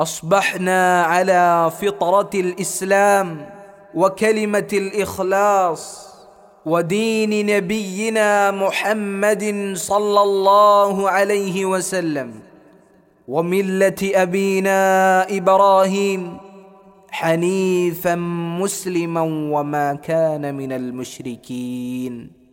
أصبحنا على فطرة الإسلام وكلمة الإخلاص ودين نبينا محمد صلى الله عليه وسلم وملة أبينا إبراهيم حنيفا مسلما وما كان من المشركين.